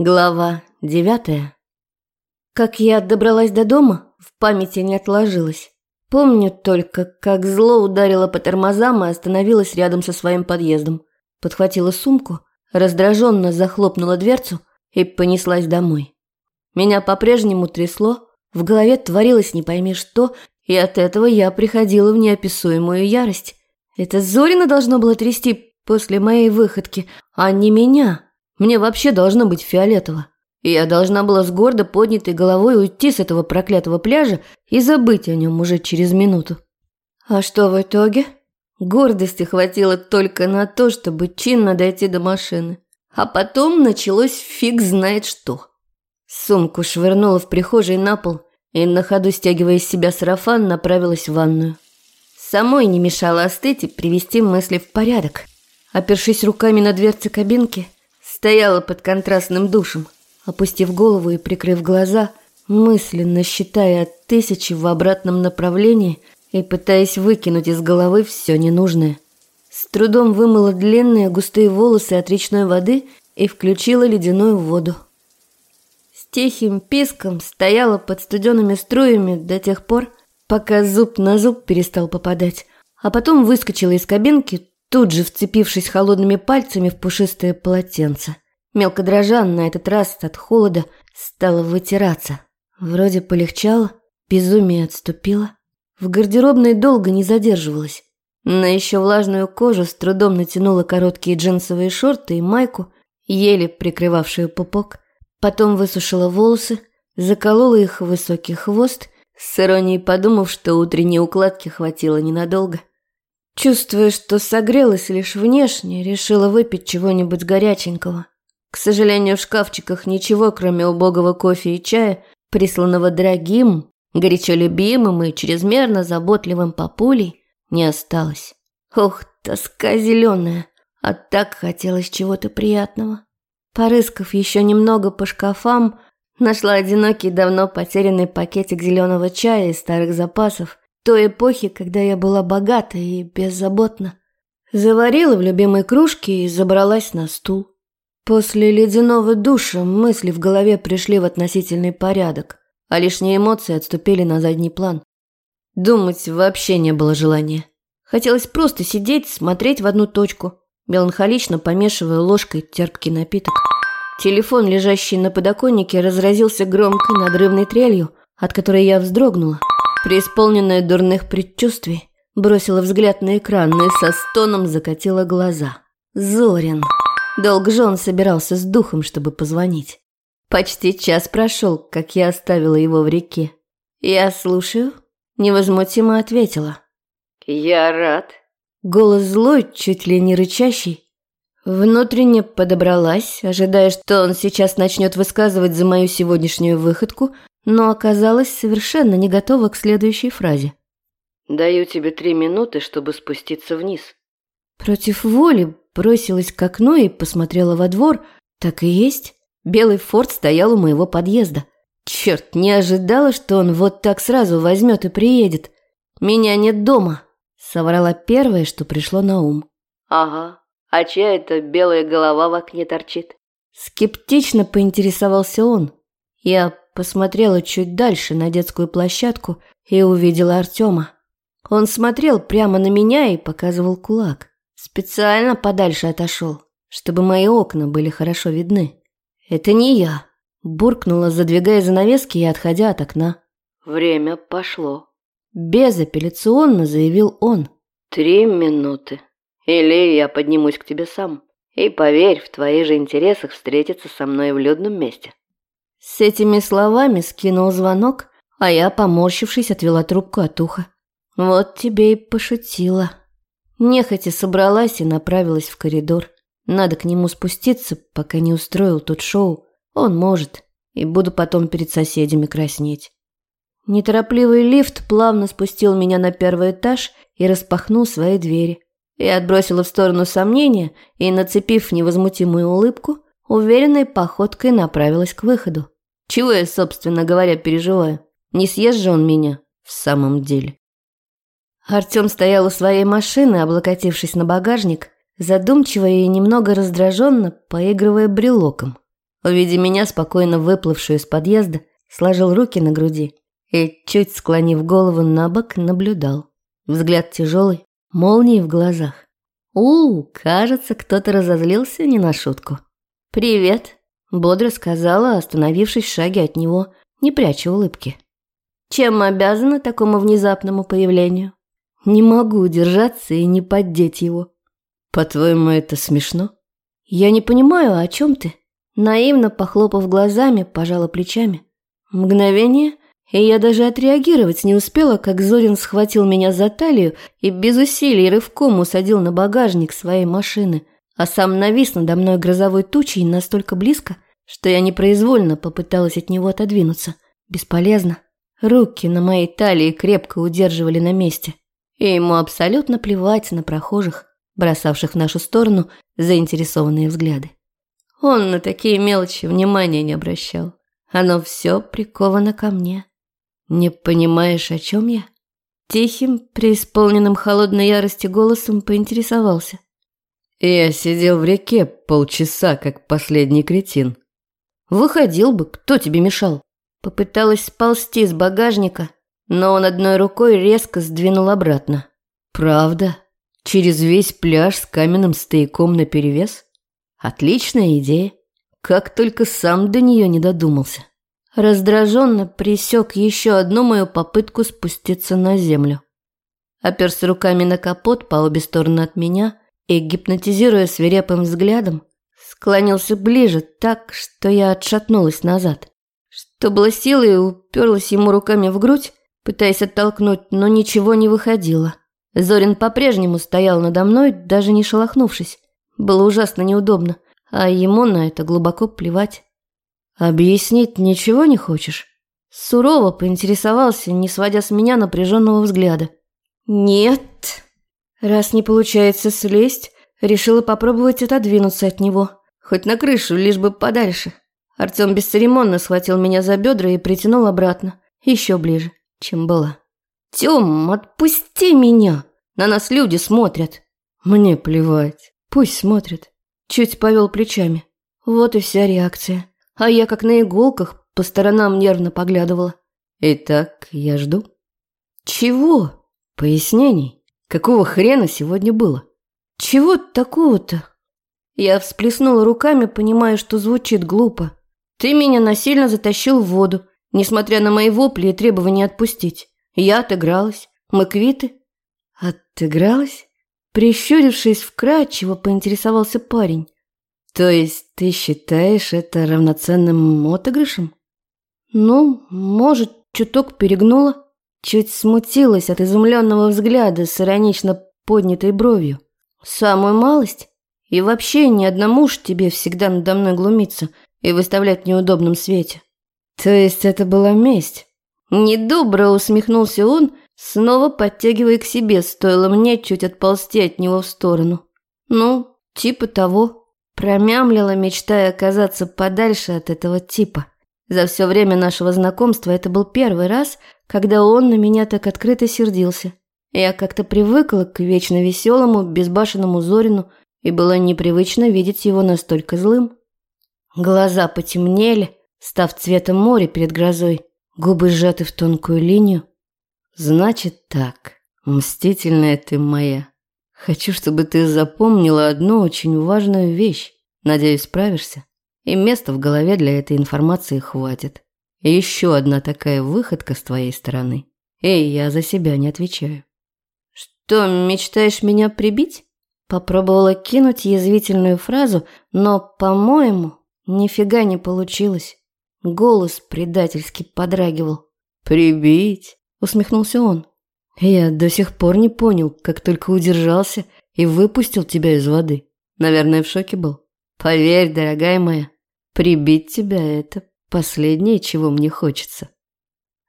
Глава девятая. Как я добралась до дома, в памяти не отложилось. Помню только, как зло ударило по тормозам и остановилась рядом со своим подъездом. Подхватила сумку, раздраженно захлопнула дверцу и понеслась домой. Меня по-прежнему трясло, в голове творилось не пойми что, и от этого я приходила в неописуемую ярость. Это Зорина должно было трясти после моей выходки, а не меня. Мне вообще должно быть фиолетово. И я должна была с гордо поднятой головой уйти с этого проклятого пляжа и забыть о нем уже через минуту. А что в итоге? Гордости хватило только на то, чтобы чинно дойти до машины. А потом началось фиг знает что. Сумку швырнула в прихожей на пол и, на ходу стягивая из себя сарафан, направилась в ванную. Самой не мешало остыть и привести мысли в порядок. Опершись руками на дверцы кабинки, Стояла под контрастным душем, опустив голову и прикрыв глаза, мысленно считая от тысячи в обратном направлении и пытаясь выкинуть из головы все ненужное. С трудом вымыла длинные густые волосы от речной воды и включила ледяную воду. С тихим писком стояла под студенными струями до тех пор, пока зуб на зуб перестал попадать, а потом выскочила из кабинки, тут же вцепившись холодными пальцами в пушистое полотенце. Мелко дрожа на этот раз от холода стала вытираться. Вроде полегчало, безумие отступило. В гардеробной долго не задерживалась. На еще влажную кожу с трудом натянула короткие джинсовые шорты и майку, еле прикрывавшую пупок. Потом высушила волосы, заколола их в высокий хвост, с иронией подумав, что утренней укладки хватило ненадолго. Чувствуя, что согрелась лишь внешне, решила выпить чего-нибудь горяченького. К сожалению, в шкафчиках ничего, кроме убогого кофе и чая, присланного дорогим, горячо любимым и чрезмерно заботливым папулей, не осталось. Ох, тоска зеленая, а так хотелось чего-то приятного. Порыскав еще немного по шкафам, нашла одинокий давно потерянный пакетик зеленого чая из старых запасов той эпохи, когда я была богата и беззаботна. Заварила в любимой кружке и забралась на стул. После ледяного душа мысли в голове пришли в относительный порядок, а лишние эмоции отступили на задний план. Думать вообще не было желания. Хотелось просто сидеть, смотреть в одну точку, меланхолично помешивая ложкой терпкий напиток. Телефон, лежащий на подоконнике, разразился громкой надрывной трелью, от которой я вздрогнула преисполненная дурных предчувствий, бросила взгляд на экран и со стоном закатила глаза. Зорин. Долг же он собирался с духом, чтобы позвонить. Почти час прошел, как я оставила его в реке. «Я слушаю», – невозмутимо ответила. «Я рад». Голос злой, чуть ли не рычащий. Внутренне подобралась, ожидая, что он сейчас начнет высказывать за мою сегодняшнюю выходку, но оказалась совершенно не готова к следующей фразе. «Даю тебе три минуты, чтобы спуститься вниз». Против воли бросилась к окну и посмотрела во двор. Так и есть. Белый форт стоял у моего подъезда. Черт, не ожидала, что он вот так сразу возьмет и приедет. Меня нет дома, соврала первое, что пришло на ум. Ага, а чья это белая голова в окне торчит? Скептично поинтересовался он. Я посмотрела чуть дальше на детскую площадку и увидела Артема. Он смотрел прямо на меня и показывал кулак. Специально подальше отошел, чтобы мои окна были хорошо видны. «Это не я», – буркнула, задвигая занавески и отходя от окна. «Время пошло», – безапелляционно заявил он. «Три минуты. Или я поднимусь к тебе сам. И поверь, в твоих же интересах встретиться со мной в людном месте». С этими словами скинул звонок, а я, поморщившись, отвела трубку от уха. Вот тебе и пошутила. Нехотя собралась и направилась в коридор. Надо к нему спуститься, пока не устроил тут шоу. Он может, и буду потом перед соседями краснеть. Неторопливый лифт плавно спустил меня на первый этаж и распахнул свои двери. Я отбросила в сторону сомнения и, нацепив невозмутимую улыбку, уверенной походкой направилась к выходу. Чего я, собственно говоря, переживаю? Не съест же он меня в самом деле. Артем стоял у своей машины, облокотившись на багажник, задумчиво и немного раздраженно поигрывая брелоком. Увидя меня, спокойно выплывшую из подъезда, сложил руки на груди и, чуть склонив голову на бок, наблюдал. Взгляд тяжелый, молнии в глазах. «У, кажется, кто-то разозлился не на шутку». «Привет», – бодро сказала, остановившись в шаге от него, не пряча улыбки. «Чем обязана такому внезапному появлению?» «Не могу удержаться и не поддеть его». «По-твоему, это смешно?» «Я не понимаю, о чем ты?» Наивно похлопав глазами, пожала плечами. Мгновение, и я даже отреагировать не успела, как Зорин схватил меня за талию и без усилий рывком усадил на багажник своей машины, а сам навис надо мной грозовой тучей настолько близко, что я непроизвольно попыталась от него отодвинуться. Бесполезно. Руки на моей талии крепко удерживали на месте. И ему абсолютно плевать на прохожих, бросавших в нашу сторону заинтересованные взгляды. Он на такие мелочи внимания не обращал. Оно все приковано ко мне. Не понимаешь, о чем я? Тихим, преисполненным холодной ярости голосом поинтересовался. Я сидел в реке полчаса, как последний кретин. Выходил бы, кто тебе мешал? Попыталась сползти с багажника, но он одной рукой резко сдвинул обратно. Правда? Через весь пляж с каменным стояком наперевес? Отличная идея. Как только сам до нее не додумался. Раздраженно присек еще одну мою попытку спуститься на землю. Оперся руками на капот по обе стороны от меня и, гипнотизируя свирепым взглядом, склонился ближе так, что я отшатнулась назад. Что было силой, уперлась ему руками в грудь, пытаясь оттолкнуть, но ничего не выходило. Зорин по-прежнему стоял надо мной, даже не шелохнувшись. Было ужасно неудобно, а ему на это глубоко плевать. «Объяснить ничего не хочешь?» Сурово поинтересовался, не сводя с меня напряженного взгляда. «Нет». Раз не получается слезть, решила попробовать отодвинуться от него. Хоть на крышу, лишь бы подальше. Артем бесцеремонно схватил меня за бедра и притянул обратно. Еще ближе, чем была. «Тем, отпусти меня! На нас люди смотрят!» «Мне плевать, пусть смотрят». Чуть повел плечами. Вот и вся реакция а я как на иголках по сторонам нервно поглядывала. Итак, я жду. Чего? Пояснений. Какого хрена сегодня было? Чего такого-то? Я всплеснула руками, понимая, что звучит глупо. Ты меня насильно затащил в воду, несмотря на мои вопли и требования отпустить. Я отыгралась. Мы квиты. Отыгралась? Прищурившись вкрадчиво, поинтересовался парень. То есть ты считаешь это равноценным отыгрышем? Ну, может, чуток перегнула. Чуть смутилась от изумленного взгляда с иронично поднятой бровью. Самую малость? И вообще ни одному ж тебе всегда надо мной глумиться и выставлять в неудобном свете. То есть это была месть? Недобро усмехнулся он, снова подтягивая к себе, стоило мне чуть отползти от него в сторону. Ну, типа того. Промямлила, мечтая оказаться подальше от этого типа. За все время нашего знакомства это был первый раз, когда он на меня так открыто сердился. Я как-то привыкла к вечно веселому, безбашенному Зорину, и было непривычно видеть его настолько злым. Глаза потемнели, став цветом моря перед грозой, губы сжаты в тонкую линию. «Значит так, мстительная ты моя». Хочу, чтобы ты запомнила одну очень важную вещь. Надеюсь, справишься. И места в голове для этой информации хватит. И еще одна такая выходка с твоей стороны. Эй, я за себя не отвечаю. Что, мечтаешь меня прибить? Попробовала кинуть язвительную фразу, но, по-моему, нифига не получилось. Голос предательски подрагивал. «Прибить?» – усмехнулся он. Я до сих пор не понял, как только удержался и выпустил тебя из воды. Наверное, в шоке был. Поверь, дорогая моя, прибить тебя – это последнее, чего мне хочется.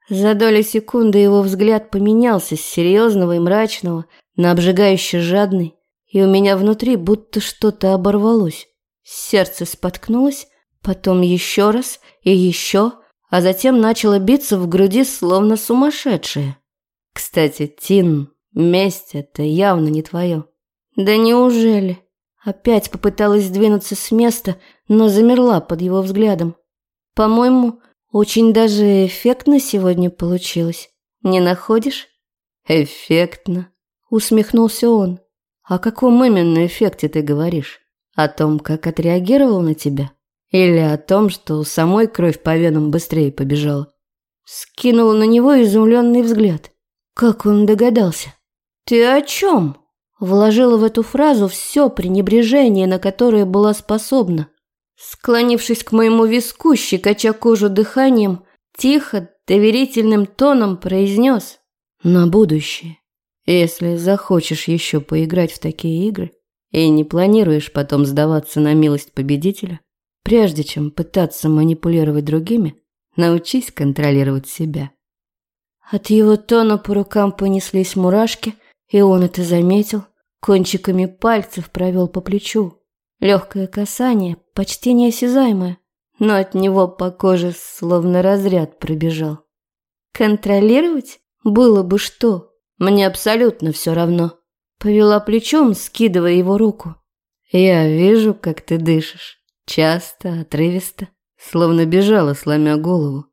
За долю секунды его взгляд поменялся с серьезного и мрачного на обжигающе жадный, и у меня внутри будто что-то оборвалось. Сердце споткнулось, потом еще раз и еще, а затем начало биться в груди словно сумасшедшее. Кстати, Тин, месть это явно не твое. Да неужели? Опять попыталась сдвинуться с места, но замерла под его взглядом. По-моему, очень даже эффектно сегодня получилось. Не находишь? Эффектно, усмехнулся он. О каком именно эффекте ты говоришь? О том, как отреагировал на тебя? Или о том, что у самой кровь по венам быстрее побежала? Скинула на него изумленный взгляд. Как он догадался? «Ты о чем?» Вложила в эту фразу все пренебрежение, на которое была способна. Склонившись к моему виску, щекоча кожу дыханием, тихо, доверительным тоном произнес «На будущее, если захочешь еще поиграть в такие игры и не планируешь потом сдаваться на милость победителя, прежде чем пытаться манипулировать другими, научись контролировать себя». От его тона по рукам понеслись мурашки, и он это заметил, кончиками пальцев провел по плечу. Легкое касание, почти неосязаемое, но от него по коже словно разряд пробежал. Контролировать? Было бы что. Мне абсолютно все равно. Повела плечом, скидывая его руку. Я вижу, как ты дышишь. Часто, отрывисто, словно бежала, сломя голову.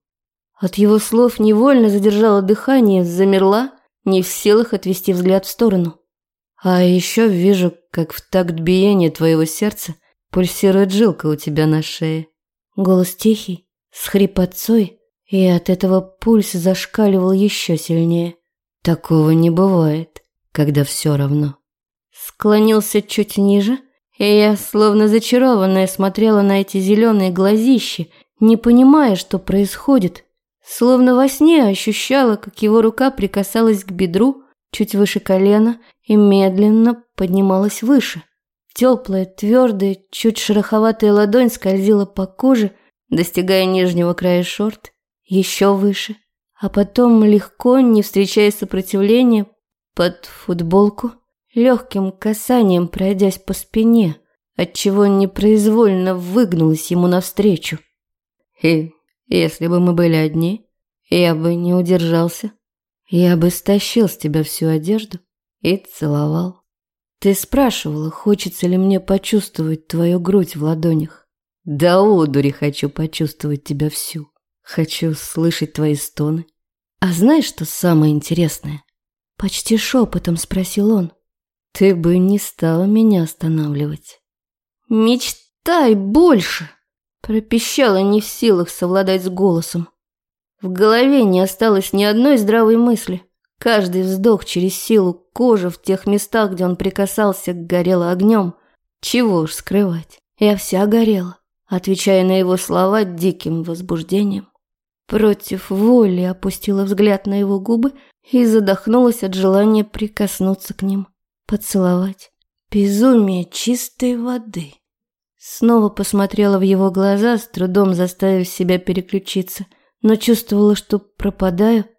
От его слов невольно задержала дыхание, замерла, не в силах отвести взгляд в сторону. А еще вижу, как в такт биения твоего сердца пульсирует жилка у тебя на шее. Голос тихий, с хрипотцой, и от этого пульс зашкаливал еще сильнее. Такого не бывает, когда все равно. Склонился чуть ниже, и я, словно зачарованная, смотрела на эти зеленые глазищи, не понимая, что происходит. Словно во сне ощущала, как его рука прикасалась к бедру, чуть выше колена, и медленно поднималась выше. Теплая, твердая, чуть шероховатая ладонь скользила по коже, достигая нижнего края шорт, еще выше, а потом легко, не встречая сопротивления, под футболку, легким касанием пройдясь по спине, отчего непроизвольно выгнулась ему навстречу. И если бы мы были одни, я бы не удержался, я бы стащил с тебя всю одежду и целовал. Ты спрашивала, хочется ли мне почувствовать твою грудь в ладонях. Да одури хочу почувствовать тебя всю. Хочу слышать твои стоны. А знаешь, что самое интересное? Почти шепотом спросил он. Ты бы не стала меня останавливать. Мечтай больше, пропищала не в силах совладать с голосом. В голове не осталось ни одной здравой мысли. Каждый вздох через силу кожи в тех местах, где он прикасался, горела огнем. Чего уж скрывать, я вся горела, отвечая на его слова диким возбуждением. Против воли опустила взгляд на его губы и задохнулась от желания прикоснуться к ним, поцеловать. Безумие чистой воды. Снова посмотрела в его глаза, с трудом заставив себя переключиться, но чувствовала, что пропадаю –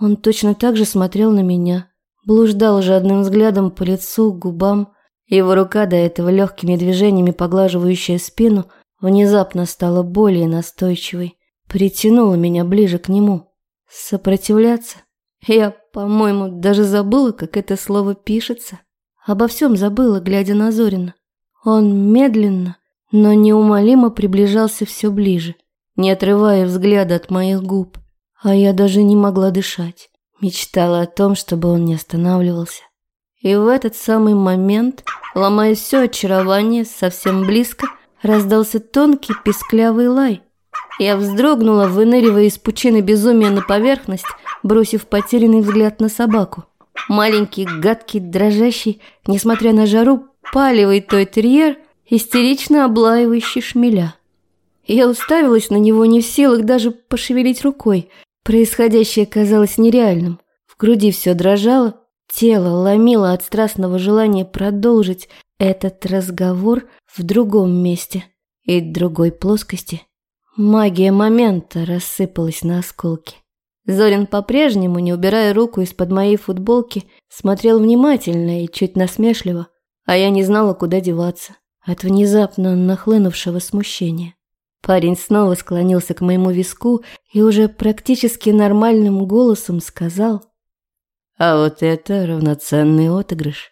он точно так же смотрел на меня, блуждал жадным взглядом по лицу, губам. Его рука, до этого легкими движениями поглаживающая спину, внезапно стала более настойчивой, притянула меня ближе к нему. Сопротивляться? Я, по-моему, даже забыла, как это слово пишется. Обо всем забыла, глядя на Зорина. Он медленно, но неумолимо приближался все ближе, не отрывая взгляда от моих губ. А я даже не могла дышать. Мечтала о том, чтобы он не останавливался. И в этот самый момент, ломая все очарование, совсем близко, раздался тонкий песклявый лай. Я вздрогнула, выныривая из пучины безумия на поверхность, бросив потерянный взгляд на собаку. Маленький, гадкий, дрожащий, несмотря на жару, палевый той терьер, истерично облаивающий шмеля. Я уставилась на него не в силах даже пошевелить рукой, Происходящее казалось нереальным. В груди все дрожало, тело ломило от страстного желания продолжить этот разговор в другом месте и другой плоскости. Магия момента рассыпалась на осколки. Зорин по-прежнему, не убирая руку из-под моей футболки, смотрел внимательно и чуть насмешливо, а я не знала, куда деваться от внезапно нахлынувшего смущения. Парень снова склонился к моему виску и уже практически нормальным голосом сказал. «А вот это равноценный отыгрыш».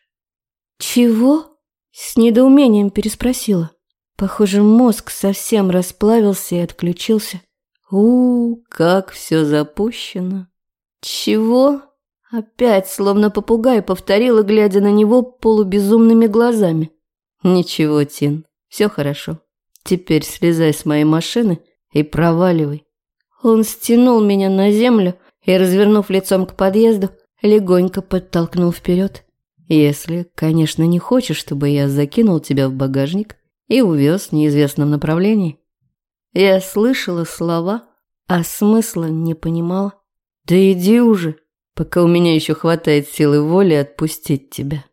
«Чего?» – с недоумением переспросила. Похоже, мозг совсем расплавился и отключился. у, как все запущено. Чего? Опять, словно попугай, повторила, глядя на него полубезумными глазами. Ничего, Тин, все хорошо. Теперь слезай с моей машины и проваливай. Он стянул меня на землю и, развернув лицом к подъезду, легонько подтолкнул вперед. Если, конечно, не хочешь, чтобы я закинул тебя в багажник и увез в неизвестном направлении. Я слышала слова, а смысла не понимала. Да иди уже, пока у меня еще хватает силы воли отпустить тебя.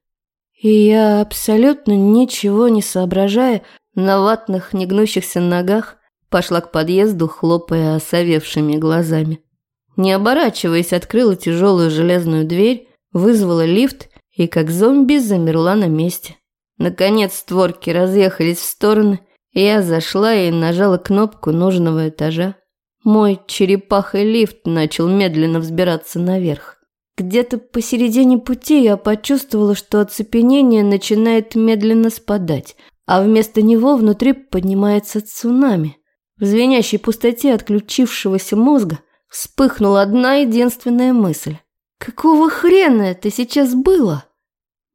И я, абсолютно ничего не соображая, на ватных, негнущихся ногах, пошла к подъезду, хлопая осовевшими глазами. Не оборачиваясь, открыла тяжелую железную дверь, вызвала лифт и, как зомби, замерла на месте. Наконец створки разъехались в стороны, и я зашла и нажала кнопку нужного этажа. Мой черепахой лифт начал медленно взбираться наверх. Где-то посередине пути я почувствовала, что оцепенение начинает медленно спадать, а вместо него внутри поднимается цунами. В звенящей пустоте отключившегося мозга вспыхнула одна единственная мысль. «Какого хрена это сейчас было?»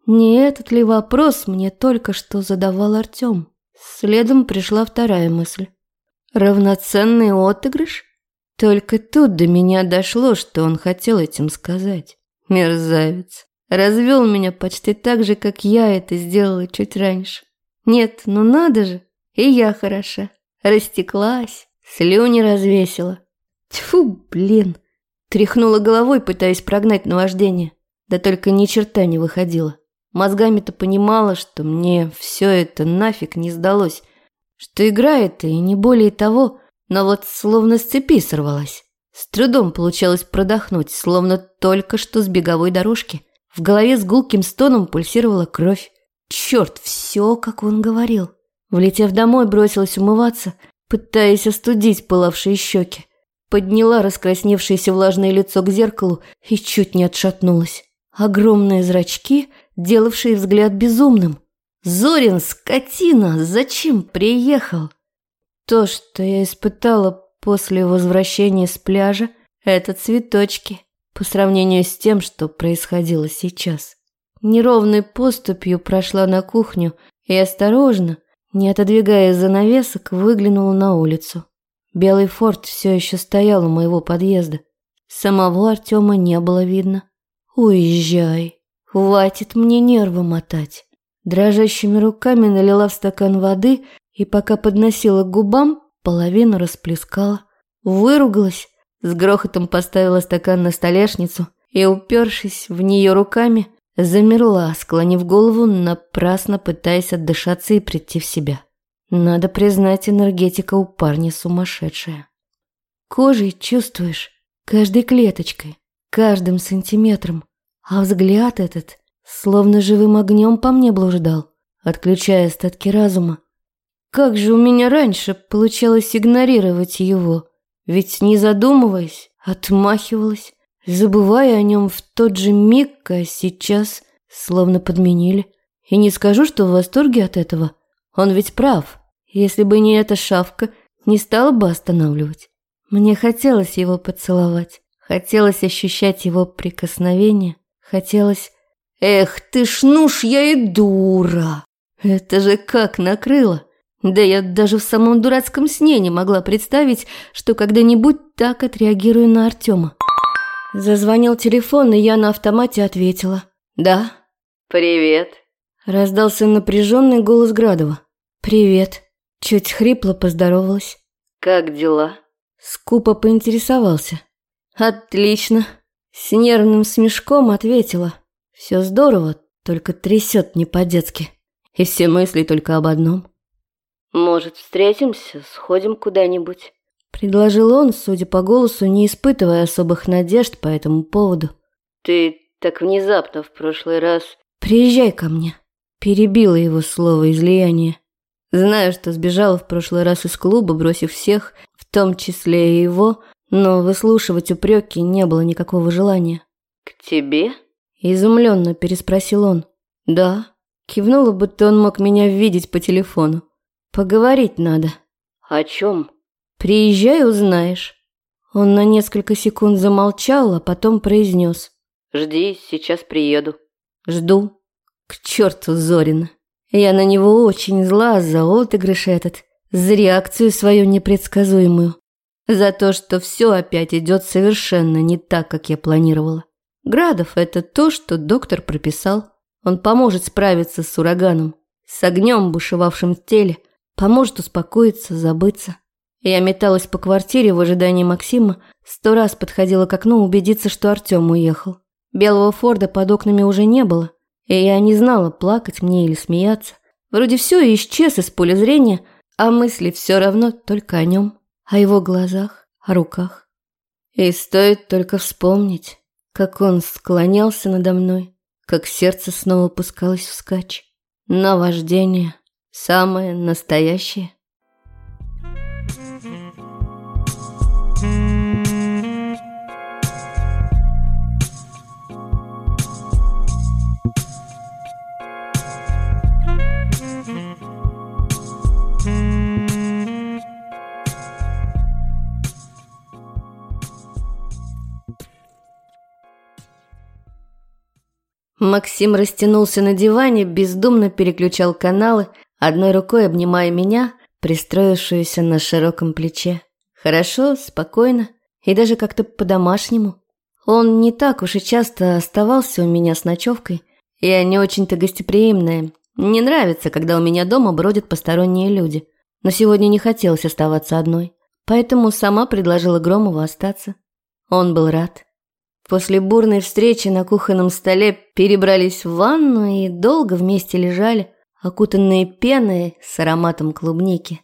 Не этот ли вопрос мне только что задавал Артем? Следом пришла вторая мысль. Равноценный отыгрыш? Только тут до меня дошло, что он хотел этим сказать. Мерзавец. Развел меня почти так же, как я это сделала чуть раньше. Нет, ну надо же. И я хороша. Растеклась, слюни развесила. Тьфу, блин. Тряхнула головой, пытаясь прогнать наваждение. Да только ни черта не выходило. Мозгами-то понимала, что мне все это нафиг не сдалось. Что игра это и не более того, но вот словно с цепи сорвалась. С трудом получалось продохнуть, словно только что с беговой дорожки. В голове с гулким стоном пульсировала кровь. Черт, все, как он говорил. Влетев домой, бросилась умываться, пытаясь остудить пылавшие щеки. Подняла раскрасневшееся влажное лицо к зеркалу и чуть не отшатнулась. Огромные зрачки, делавшие взгляд безумным. «Зорин, скотина, зачем приехал?» То, что я испытала после возвращения с пляжа, это цветочки по сравнению с тем, что происходило сейчас. Неровной поступью прошла на кухню и осторожно, не отодвигая занавесок, выглянула на улицу. Белый форт все еще стоял у моего подъезда. Самого Артема не было видно. «Уезжай, хватит мне нервы мотать». Дрожащими руками налила в стакан воды и пока подносила к губам, половину расплескала. Выругалась, с грохотом поставила стакан на столешницу и, упершись в нее руками, замерла, склонив голову, напрасно пытаясь отдышаться и прийти в себя. Надо признать, энергетика у парня сумасшедшая. Кожей чувствуешь, каждой клеточкой, каждым сантиметром, а взгляд этот словно живым огнем по мне блуждал, отключая остатки разума. Как же у меня раньше получалось игнорировать его, ведь не задумываясь, отмахивалась, забывая о нем в тот же миг, а сейчас словно подменили. И не скажу, что в восторге от этого. Он ведь прав. Если бы не эта шавка, не стала бы останавливать. Мне хотелось его поцеловать, хотелось ощущать его прикосновение, хотелось... Эх ты ж нуш, я и дура! Это же как накрыло! Да я даже в самом дурацком сне не могла представить, что когда-нибудь так отреагирую на Артема. Зазвонил телефон, и я на автомате ответила. «Да». «Привет», – раздался напряженный голос Градова. «Привет». Чуть хрипло поздоровалась. «Как дела?» Скупо поинтересовался. «Отлично». С нервным смешком ответила. «Все здорово, только трясет не по-детски. И все мысли только об одном». «Может, встретимся, сходим куда-нибудь?» Предложил он, судя по голосу, не испытывая особых надежд по этому поводу. «Ты так внезапно в прошлый раз...» «Приезжай ко мне», – перебила его слово излияние. Знаю, что сбежала в прошлый раз из клуба, бросив всех, в том числе и его, но выслушивать упреки не было никакого желания. «К тебе?» – изумленно переспросил он. «Да». Кивнула, будто он мог меня видеть по телефону. Поговорить надо. О чем? Приезжай, узнаешь. Он на несколько секунд замолчал, а потом произнес. Жди, сейчас приеду. Жду. К черту Зорина. Я на него очень зла за отыгрыш этот, за реакцию свою непредсказуемую. За то, что все опять идет совершенно не так, как я планировала. Градов – это то, что доктор прописал. Он поможет справиться с ураганом, с огнем, бушевавшим в теле, поможет успокоиться, забыться. Я металась по квартире в ожидании Максима, сто раз подходила к окну убедиться, что Артем уехал. Белого Форда под окнами уже не было, и я не знала, плакать мне или смеяться. Вроде все исчез из поля зрения, а мысли все равно только о нем, о его глазах, о руках. И стоит только вспомнить, как он склонялся надо мной, как сердце снова пускалось вскачь. Наваждение, самое настоящее. Максим растянулся на диване, бездумно переключал каналы, одной рукой обнимая меня, пристроившуюся на широком плече. Хорошо, спокойно и даже как-то по-домашнему. Он не так уж и часто оставался у меня с ночевкой. Я не очень-то гостеприимная. Не нравится, когда у меня дома бродят посторонние люди. Но сегодня не хотелось оставаться одной. Поэтому сама предложила Громову остаться. Он был рад. После бурной встречи на кухонном столе перебрались в ванну и долго вместе лежали, окутанные пеной с ароматом клубники.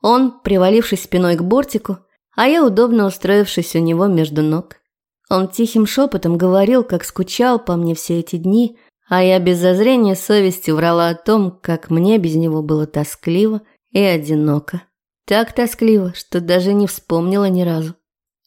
Он, привалившись спиной к бортику, а я удобно устроившись у него между ног. Он тихим шепотом говорил, как скучал по мне все эти дни, а я без зазрения совести врала о том, как мне без него было тоскливо и одиноко. Так тоскливо, что даже не вспомнила ни разу.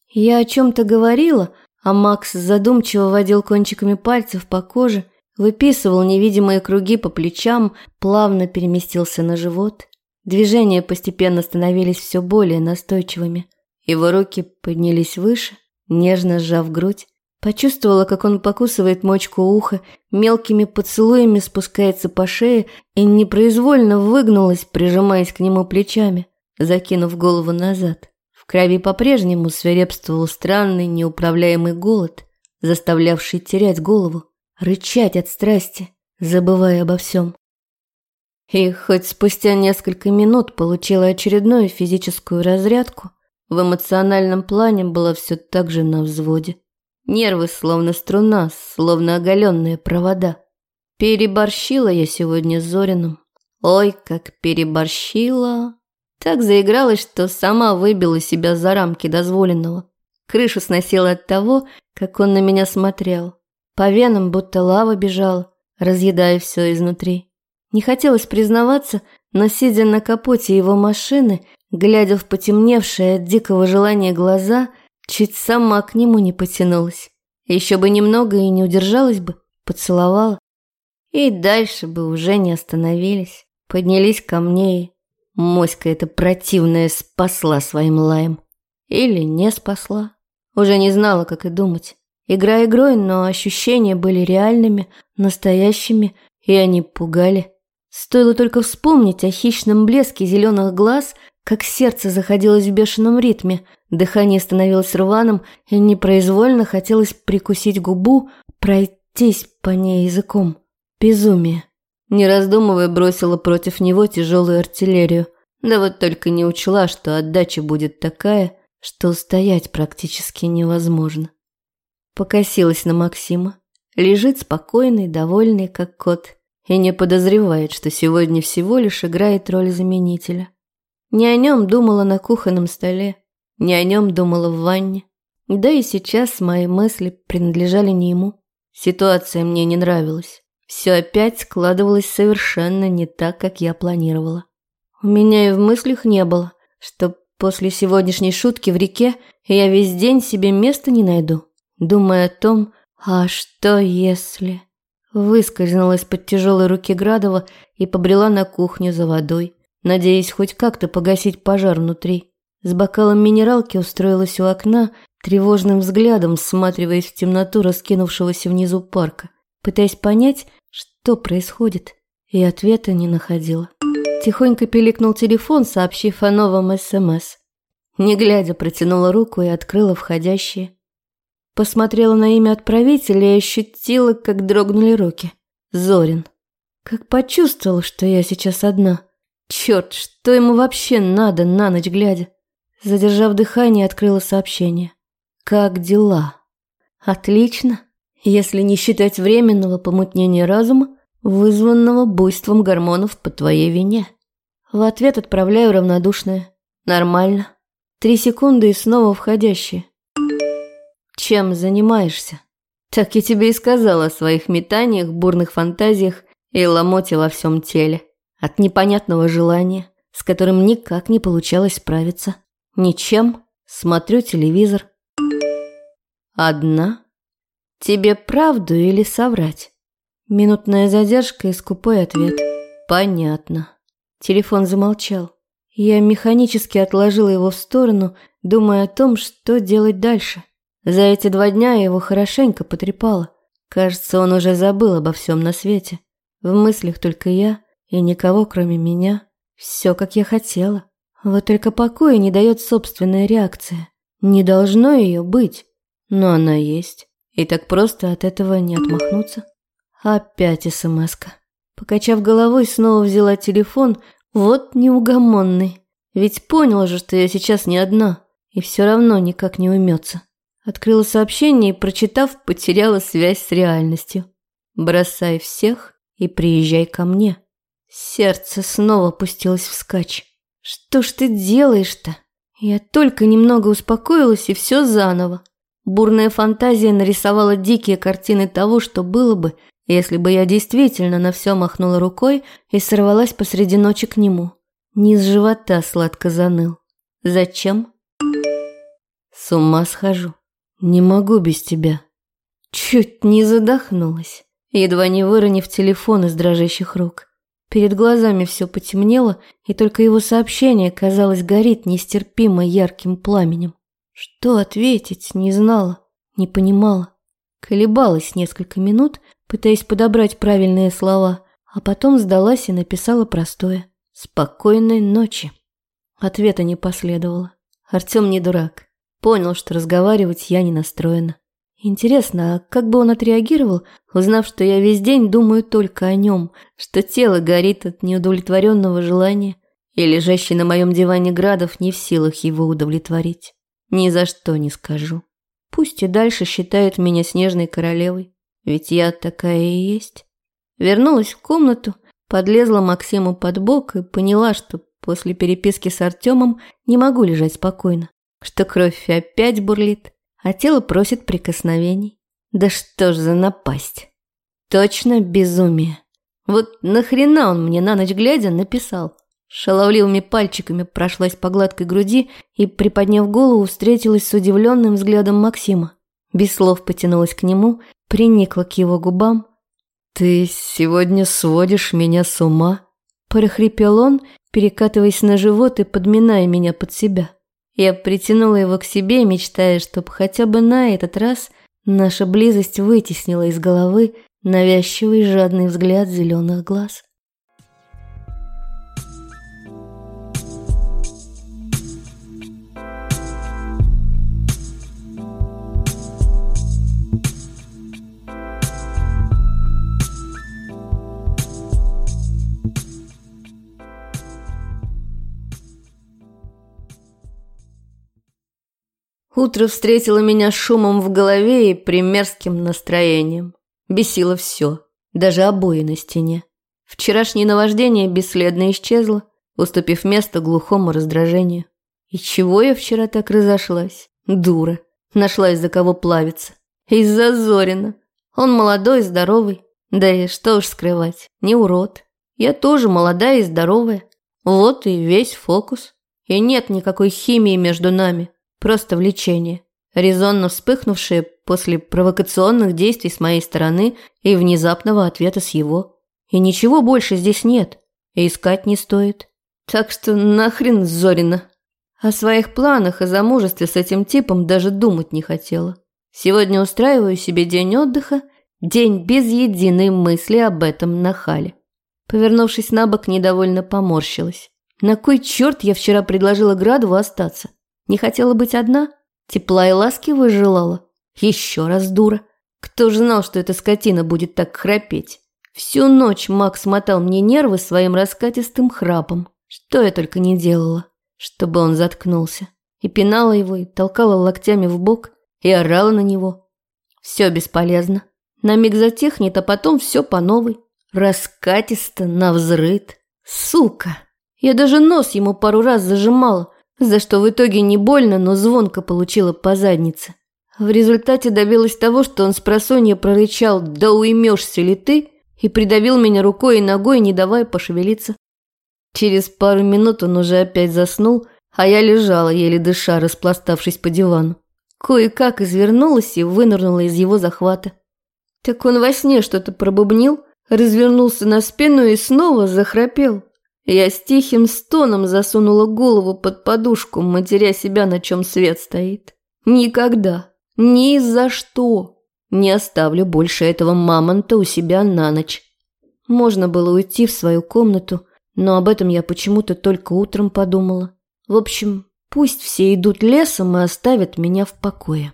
Я о чем-то говорила, а Макс задумчиво водил кончиками пальцев по коже, выписывал невидимые круги по плечам, плавно переместился на живот. Движения постепенно становились все более настойчивыми. Его руки поднялись выше, нежно сжав грудь. Почувствовала, как он покусывает мочку уха, мелкими поцелуями спускается по шее и непроизвольно выгнулась, прижимаясь к нему плечами, закинув голову назад. В крови по-прежнему свирепствовал странный неуправляемый голод, заставлявший терять голову, рычать от страсти, забывая обо всем. И хоть спустя несколько минут получила очередную физическую разрядку, в эмоциональном плане была все так же на взводе. Нервы словно струна, словно оголенные провода. Переборщила я сегодня с Зориным. Ой, как переборщила. Так заигралась, что сама выбила себя за рамки дозволенного. Крышу сносила от того, как он на меня смотрел. По венам будто лава бежала, разъедая все изнутри. Не хотелось признаваться, но сидя на капоте его машины, глядя в потемневшие от дикого желания глаза, чуть сама к нему не потянулась. Еще бы немного и не удержалась бы, поцеловала. И дальше бы уже не остановились, поднялись ко мне и Моська эта противная спасла своим лаем. Или не спасла. Уже не знала, как и думать. Игра игрой, но ощущения были реальными, настоящими, и они пугали. Стоило только вспомнить о хищном блеске зеленых глаз, как сердце заходилось в бешеном ритме, дыхание становилось рваным, и непроизвольно хотелось прикусить губу, пройтись по ней языком. Безумие. Не раздумывая, бросила против него тяжелую артиллерию. Да вот только не учла, что отдача будет такая, что устоять практически невозможно. Покосилась на Максима. Лежит спокойный, довольный, как кот, и не подозревает, что сегодня всего лишь играет роль заменителя. Не о нем думала на кухонном столе, не о нем думала в ванне. Да и сейчас мои мысли принадлежали не ему. Ситуация мне не нравилась. Все опять складывалось совершенно не так, как я планировала. У меня и в мыслях не было, что после сегодняшней шутки в реке я весь день себе места не найду, думая о том, а что если... Выскользнула из-под тяжелой руки Градова и побрела на кухню за водой. надеясь хоть как-то погасить пожар внутри. С бокалом минералки устроилась у окна, тревожным взглядом всматриваясь в темноту раскинувшегося внизу парка, пытаясь понять, что происходит, и ответа не находила. Тихонько пиликнул телефон, сообщив о новом СМС. Не глядя, протянула руку и открыла входящие. Посмотрела на имя отправителя и ощутила, как дрогнули руки. Зорин. Как почувствовала, что я сейчас одна. Черт, что ему вообще надо на ночь глядя? Задержав дыхание, открыла сообщение. Как дела? Отлично, если не считать временного помутнения разума, вызванного буйством гормонов по твоей вине. В ответ отправляю равнодушное. Нормально. Три секунды и снова входящие. Чем занимаешься? Так я тебе и сказала о своих метаниях, бурных фантазиях и ломоте во всем теле. От непонятного желания, с которым никак не получалось справиться. Ничем. Смотрю телевизор. Одна? Тебе правду или соврать? Минутная задержка и скупой ответ. Понятно. Телефон замолчал. Я механически отложила его в сторону, думая о том, что делать дальше. За эти два дня я его хорошенько потрепала. Кажется, он уже забыл обо всем на свете. В мыслях только я и никого, кроме меня. Все, как я хотела. Вот только покоя не дает собственная реакция. Не должно ее быть, но она есть. И так просто от этого не отмахнуться. Опять смска. Покачав головой, снова взяла телефон. Вот неугомонный. Ведь поняла же, что я сейчас не одна. И все равно никак не умется. Открыла сообщение и, прочитав, потеряла связь с реальностью. «Бросай всех и приезжай ко мне». Сердце снова пустилось вскачь. «Что ж ты делаешь-то?» Я только немного успокоилась, и все заново. Бурная фантазия нарисовала дикие картины того, что было бы, если бы я действительно на все махнула рукой и сорвалась посреди ночи к нему. Низ живота сладко заныл. Зачем? С ума схожу. Не могу без тебя. Чуть не задохнулась, едва не выронив телефон из дрожащих рук. Перед глазами все потемнело, и только его сообщение, казалось, горит нестерпимо ярким пламенем. Что ответить, не знала, не понимала. Колебалась несколько минут, пытаясь подобрать правильные слова, а потом сдалась и написала простое «Спокойной ночи». Ответа не последовало. Артем не дурак. Понял, что разговаривать я не настроена. Интересно, а как бы он отреагировал, узнав, что я весь день думаю только о нем, что тело горит от неудовлетворенного желания, и лежащий на моем диване Градов не в силах его удовлетворить? Ни за что не скажу. Пусть и дальше считает меня снежной королевой, ведь я такая и есть. Вернулась в комнату, подлезла Максиму под бок и поняла, что после переписки с Артемом не могу лежать спокойно, что кровь опять бурлит, а тело просит прикосновений. Да что ж за напасть. Точно безумие. Вот нахрена он мне на ночь глядя написал? Шаловливыми пальчиками прошлась по гладкой груди и, приподняв голову, встретилась с удивленным взглядом Максима. Без слов потянулась к нему, приникла к его губам. «Ты сегодня сводишь меня с ума?» Прохрипел он, перекатываясь на живот и подминая меня под себя. Я притянула его к себе, мечтая, чтобы хотя бы на этот раз наша близость вытеснила из головы навязчивый жадный взгляд зеленых глаз. Утро встретило меня шумом в голове и примерским настроением. Бесило все, даже обои на стене. Вчерашнее наваждение бесследно исчезло, уступив место глухому раздражению. И чего я вчера так разошлась? Дура. Нашла из-за кого плавиться. Из-за Зорина. Он молодой здоровый. Да и что уж скрывать, не урод. Я тоже молодая и здоровая. Вот и весь фокус. И нет никакой химии между нами. Просто влечение, резонно вспыхнувшее после провокационных действий с моей стороны и внезапного ответа с его. И ничего больше здесь нет, и искать не стоит. Так что нахрен Зорина. О своих планах и замужестве с этим типом даже думать не хотела. Сегодня устраиваю себе день отдыха, день без единой мысли об этом нахале. Повернувшись на бок, недовольно поморщилась. На кой черт я вчера предложила Градову остаться? Не хотела быть одна? Тепла и ласки выжелала? Еще раз дура. Кто ж знал, что эта скотина будет так храпеть? Всю ночь Макс мотал мне нервы своим раскатистым храпом. Что я только не делала, чтобы он заткнулся. И пинала его, и толкала локтями в бок, и орала на него. Все бесполезно. На миг затихнет, а потом все по новой. Раскатисто, навзрыд. Сука! Я даже нос ему пару раз зажимала, за что в итоге не больно, но звонко получила по заднице. В результате добилась того, что он с просонья прорычал «Да уймешься ли ты?» и придавил меня рукой и ногой, не давая пошевелиться. Через пару минут он уже опять заснул, а я лежала, еле дыша, распластавшись по дивану. Кое-как извернулась и вынырнула из его захвата. Так он во сне что-то пробубнил, развернулся на спину и снова захрапел. Я с тихим стоном засунула голову под подушку, матеря себя, на чем свет стоит. Никогда, ни за что не оставлю больше этого мамонта у себя на ночь. Можно было уйти в свою комнату, но об этом я почему-то только утром подумала. В общем, пусть все идут лесом и оставят меня в покое.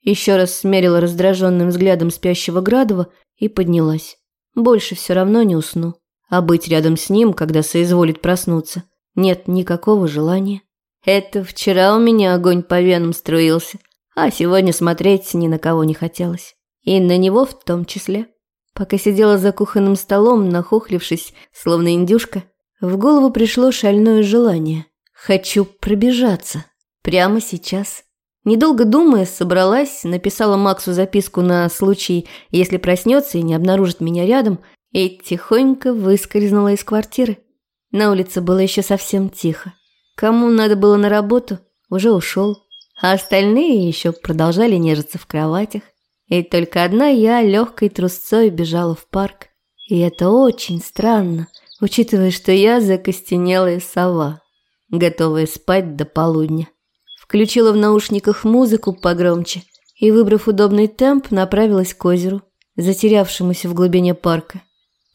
Еще раз смерила раздраженным взглядом спящего Градова и поднялась. Больше все равно не усну. А быть рядом с ним, когда соизволит проснуться, нет никакого желания. Это вчера у меня огонь по венам струился, а сегодня смотреть ни на кого не хотелось. И на него в том числе. Пока сидела за кухонным столом, нахохлившись, словно индюшка, в голову пришло шальное желание. Хочу пробежаться. Прямо сейчас. Недолго думая, собралась, написала Максу записку на случай, если проснется и не обнаружит меня рядом, и тихонько выскользнула из квартиры. На улице было еще совсем тихо. Кому надо было на работу, уже ушел, а остальные еще продолжали нежиться в кроватях. И только одна я легкой трусцой бежала в парк. И это очень странно, учитывая, что я закостенелая сова, готовая спать до полудня. Включила в наушниках музыку погромче и, выбрав удобный темп, направилась к озеру, затерявшемуся в глубине парка.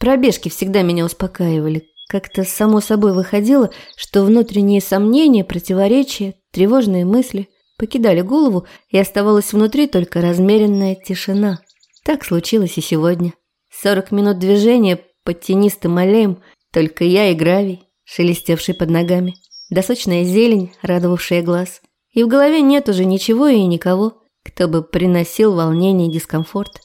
Пробежки всегда меня успокаивали. Как-то само собой выходило, что внутренние сомнения, противоречия, тревожные мысли покидали голову, и оставалась внутри только размеренная тишина. Так случилось и сегодня. Сорок минут движения под тенистым аллеем, только я и гравий, шелестевший под ногами, досочная зелень, радовавшая глаз. И в голове нет уже ничего и никого, кто бы приносил волнение и дискомфорт.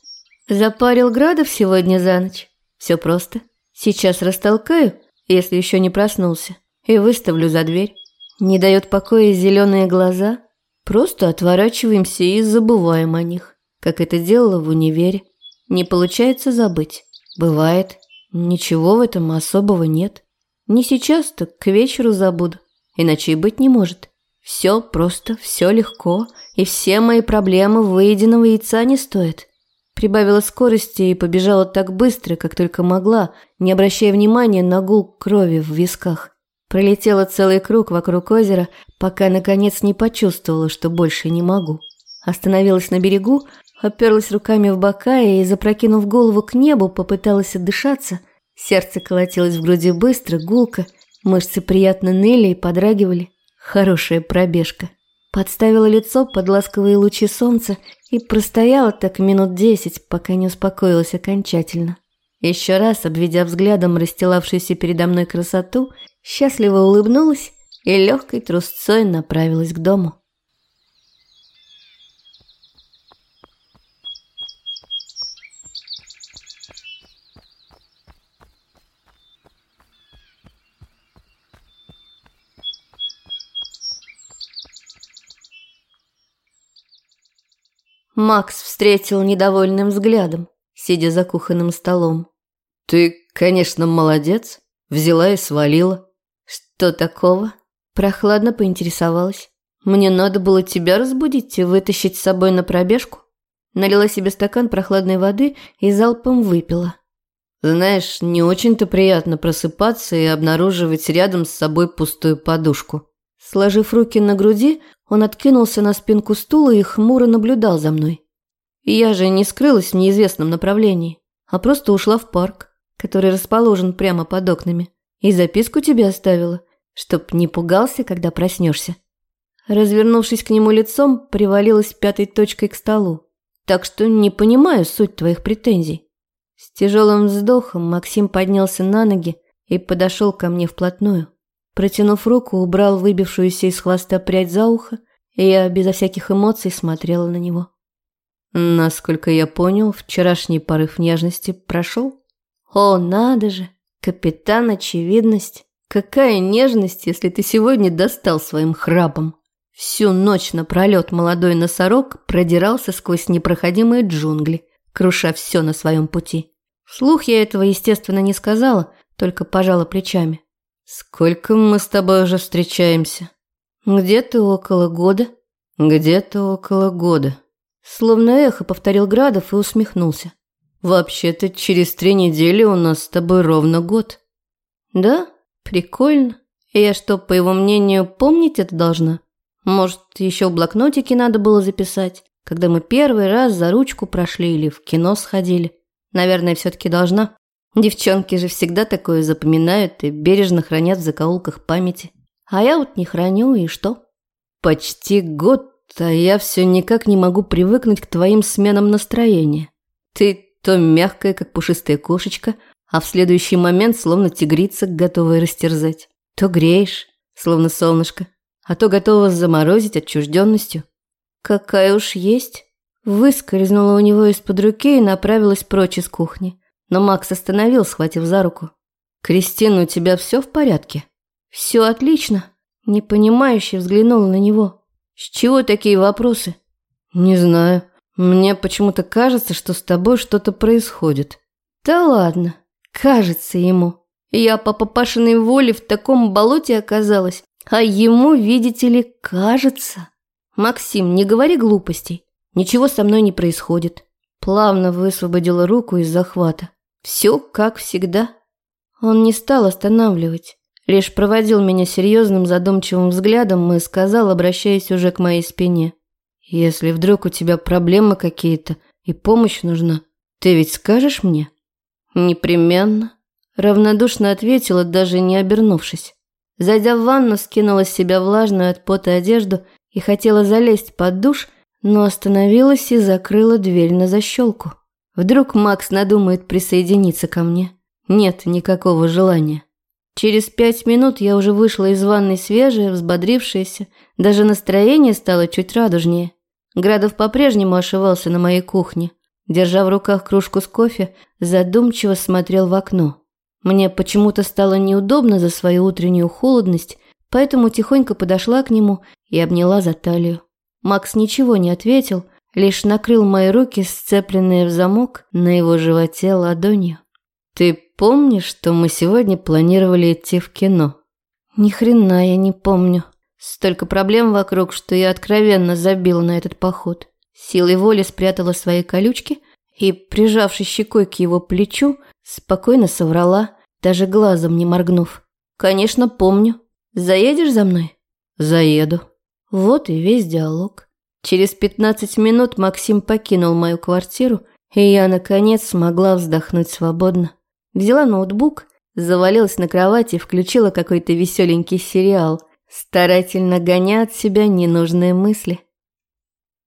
Запарил Градов сегодня за ночь. Все просто. Сейчас растолкаю, если еще не проснулся, и выставлю за дверь. Не дает покоя зеленые глаза. Просто отворачиваемся и забываем о них, как это делала в универе. Не получается забыть. Бывает. Ничего в этом особого нет. Не сейчас, так к вечеру забуду. Иначе и быть не может. Все просто, все легко, и все мои проблемы выеденного яйца не стоят. Прибавила скорости и побежала так быстро, как только могла, не обращая внимания на гул крови в висках. Пролетела целый круг вокруг озера, пока, наконец, не почувствовала, что больше не могу. Остановилась на берегу, оперлась руками в бока и, запрокинув голову к небу, попыталась отдышаться. Сердце колотилось в груди быстро, гулко, мышцы приятно ныли и подрагивали. Хорошая пробежка. Подставила лицо под ласковые лучи солнца и простояла так минут десять, пока не успокоилась окончательно. Еще раз, обведя взглядом расстилавшуюся передо мной красоту, счастливо улыбнулась и легкой трусцой направилась к дому. Макс встретил недовольным взглядом, сидя за кухонным столом. «Ты, конечно, молодец. Взяла и свалила». «Что такого?» Прохладно поинтересовалась. «Мне надо было тебя разбудить и вытащить с собой на пробежку». Налила себе стакан прохладной воды и залпом выпила. Знаешь, не очень-то приятно просыпаться и обнаруживать рядом с собой пустую подушку. Сложив руки на груди, он откинулся на спинку стула и хмуро наблюдал за мной. Я же не скрылась в неизвестном направлении, а просто ушла в парк, который расположен прямо под окнами, и записку тебе оставила, чтоб не пугался, когда проснешься. Развернувшись к нему лицом, привалилась пятой точкой к столу. Так что не понимаю суть твоих претензий. С тяжелым вздохом Максим поднялся на ноги и подошел ко мне вплотную. Протянув руку, убрал выбившуюся из хвоста прядь за ухо, и я безо всяких эмоций смотрела на него. Насколько я понял, вчерашний порыв нежности прошел? О, надо же! Капитан Очевидность! Какая нежность, если ты сегодня достал своим храпом. Всю ночь напролет молодой носорог продирался сквозь непроходимые джунгли, круша все на своем пути. Вслух я этого, естественно, не сказала, только пожала плечами. «Сколько мы с тобой уже встречаемся?» «Где-то около года». «Где-то около года». Словно эхо повторил Градов и усмехнулся. «Вообще-то через три недели у нас с тобой ровно год». «Да? Прикольно. Я что, по его мнению, помнить это должна? Может, еще в блокнотике надо было записать?» когда мы первый раз за ручку прошли или в кино сходили. Наверное, все-таки должна. Девчонки же всегда такое запоминают и бережно хранят в закоулках памяти. А я вот не храню, и что? Почти год, а я все никак не могу привыкнуть к твоим сменам настроения. Ты то мягкая, как пушистая кошечка, а в следующий момент словно тигрица, готовая растерзать. То греешь, словно солнышко, а то готова заморозить отчужденностью. Какая уж есть. Выскользнула у него из-под руки и направилась прочь из кухни. Но Макс остановил, схватив за руку. «Кристина, у тебя все в порядке?» «Все отлично». Непонимающе взглянула на него. «С чего такие вопросы?» «Не знаю. Мне почему-то кажется, что с тобой что-то происходит». «Да ладно. Кажется ему. Я по папашиной воле в таком болоте оказалась, а ему, видите ли, кажется». «Максим, не говори глупостей. Ничего со мной не происходит». Плавно высвободила руку из захвата. «Все как всегда». Он не стал останавливать, лишь проводил меня серьезным задумчивым взглядом и сказал, обращаясь уже к моей спине. «Если вдруг у тебя проблемы какие-то и помощь нужна, ты ведь скажешь мне?» «Непременно», – равнодушно ответила, даже не обернувшись. Зайдя в ванну, скинула с себя влажную от пота одежду и хотела залезть под душ, но остановилась и закрыла дверь на защелку. Вдруг Макс надумает присоединиться ко мне. Нет никакого желания. Через пять минут я уже вышла из ванной свежая, взбодрившаяся, даже настроение стало чуть радужнее. Градов по-прежнему ошивался на моей кухне. Держа в руках кружку с кофе, задумчиво смотрел в окно. Мне почему-то стало неудобно за свою утреннюю холодность, поэтому тихонько подошла к нему и обняла за талию. Макс ничего не ответил, лишь накрыл мои руки, сцепленные в замок, на его животе ладонью. «Ты помнишь, что мы сегодня планировали идти в кино?» «Ни хрена я не помню. Столько проблем вокруг, что я откровенно забила на этот поход. Силой воли спрятала свои колючки и, прижавшись щекой к его плечу, спокойно соврала, даже глазом не моргнув. «Конечно, помню. Заедешь за мной?» «Заеду». Вот и весь диалог. Через 15 минут Максим покинул мою квартиру, и я, наконец, смогла вздохнуть свободно. Взяла ноутбук, завалилась на кровати и включила какой-то веселенький сериал, старательно гоня от себя ненужные мысли.